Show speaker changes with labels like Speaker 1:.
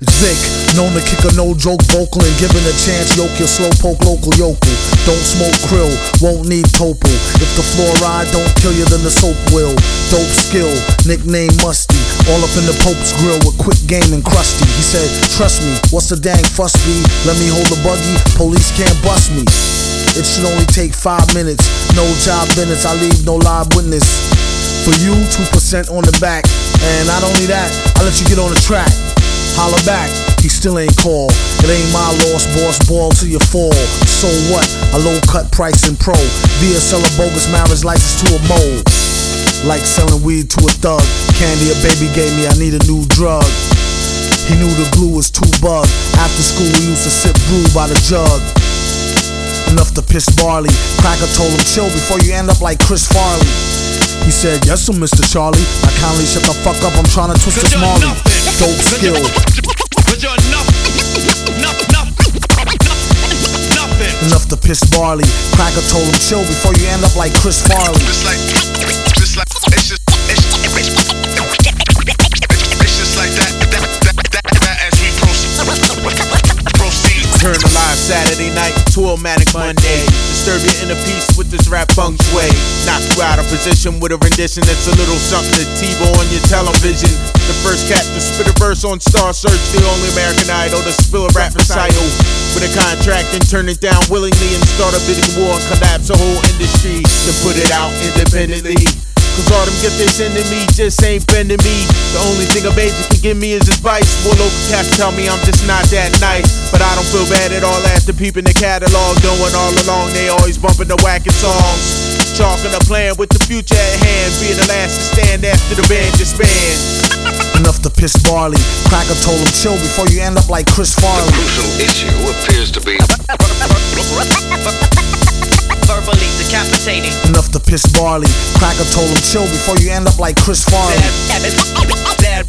Speaker 1: Zick, known to kick a no joke vocal and given a chance, yoke your slow poke local yokel. Don't smoke krill, won't need topo. If the fluoride don't kill you, then the soap will. Dope skill, nickname Musty. All up in the Pope's grill with quick game and crusty. He said, Trust me, what's the dang fuss be? Let me hold the buggy, police can't bust me. It should only take five minutes. No job minutes, I leave no live witness. For you, 2% on the back. And not only that, I let you get on the track. Holla back, he still ain't call. It ain't my loss, boss, ball till you fall. So what? A low cut price in pro. Via sell a bogus marriage license to a mole. Like selling weed to a thug. Candy a baby gave me, I need a new drug. He knew the glue was too bug. After school, we used to sip brew by the jug. Enough to piss barley. Cracker told him chill before you end up like Chris Farley. He said, Yes, sir, Mr. Charlie. I kindly shut the fuck up, I'm trying to twist this Marley. Dope skill.
Speaker 2: Cause you're nothing. Nothing.
Speaker 1: Enough to piss barley. Cracker told him chill before you end up like Chris Farley.
Speaker 3: Just like,
Speaker 4: Saturday night to a manic Monday. Disturb your inner peace with this rap feng shui. Knock you out of position with a rendition that's a little something to TiVo on your television. The first cat to spit a verse on Star Search, the only American idol to spill a rap recital. With a contract and turn it down willingly and start a bidding war and collapse a whole industry. To put it out independently. Cause all them gifts they sending me just ain't bending me. The only thing a major can give me is advice. More local cats tell me I'm just not that nice. But I don't feel bad at all after peeping the catalog. Knowing all along they always bumping the wacky songs. Chalking a plan with the future at hand. Being the last to stand after the band disbands.
Speaker 1: Enough to piss barley. Cracker told him chill before you end up like Chris Farley.
Speaker 3: Crucial issue appears to be
Speaker 5: Verbally decapitating.
Speaker 1: Enough to piss barley. Cracker told him chill before you end up like Chris Farley.
Speaker 5: Bad, bad, bad ride.